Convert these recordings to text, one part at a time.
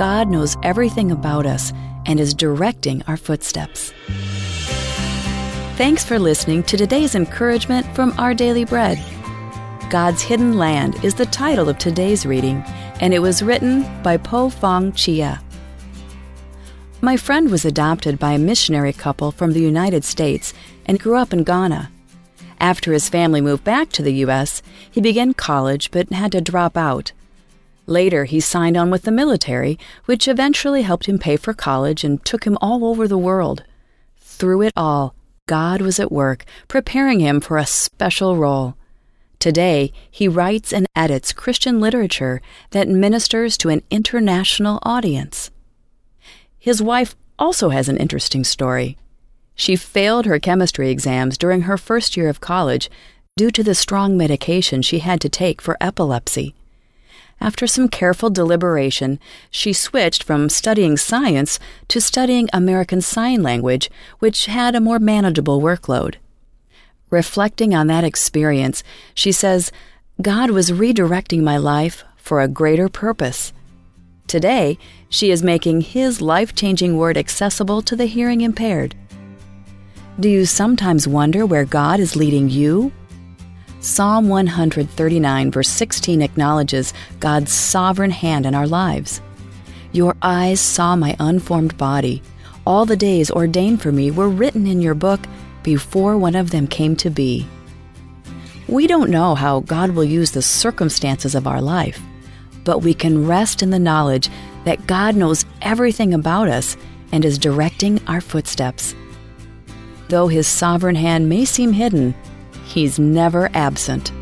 God knows everything about us and is directing our footsteps. Thanks for listening to today's encouragement from Our Daily Bread. God's Hidden Hand is the title of today's reading, and it was written by Poh Fang Chia. My friend was adopted by a missionary couple from the United States and grew up in Ghana. After his family moved back to the U.S., he began college but had to drop out. Later, he signed on with the military, which eventually helped him pay for college and took him all over the world. Through it all, God was at work, preparing him for a special role. Today, he writes and edits Christian literature that ministers to an international audience. His wife also has an interesting story. She failed her chemistry exams during her first year of college due to the strong medication she had to take for epilepsy. After some careful deliberation, she switched from studying science to studying American Sign Language, which had a more manageable workload. Reflecting on that experience, she says, God was redirecting my life for a greater purpose. Today, she is making His life changing word accessible to the hearing impaired. Do you sometimes wonder where God is leading you? Psalm 139, verse 16 acknowledges God's sovereign hand in our lives. Your eyes saw my unformed body. All the days ordained for me were written in your book before one of them came to be. We don't know how God will use the circumstances of our life but we can rest in the knowledge that God knows everything about us and is directing our footsteps. Though His sovereign hand may seem hidden, He's never absent.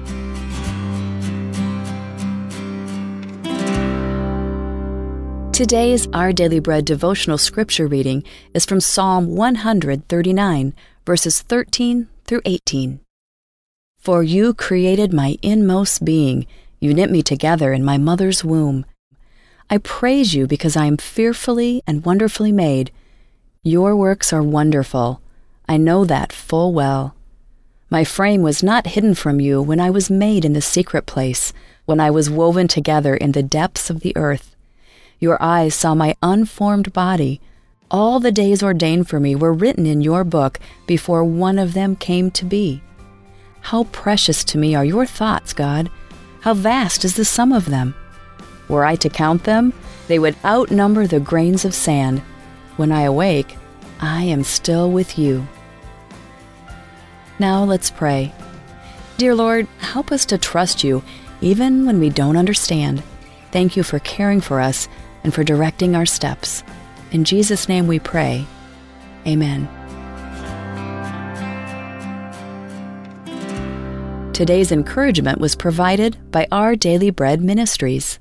Today's Our Daily Bread devotional scripture reading is from Psalm 139, verses 13 through 18. For you created my inmost being you knit me together in my mother's womb. I praise you because I am fearfully and wonderfully made. Your works are wonderful. I know that full well. My frame was not hidden from you when I was made in the secret place, when I was woven together in the depths of the earth. Your eyes saw my unformed body. All the days ordained for me were written in your book before one of them came to be. How precious to me are your thoughts, God! How vast is the sum of them? Were I to count them, they would outnumber the grains of sand. When I awake, I am still with you. Now let's pray. Dear Lord, help us to trust you even when we don't understand. Thank you for caring for us and for directing our steps. In Jesus' name we pray. Amen. Today's encouragement was provided by Our Daily Bread Ministries.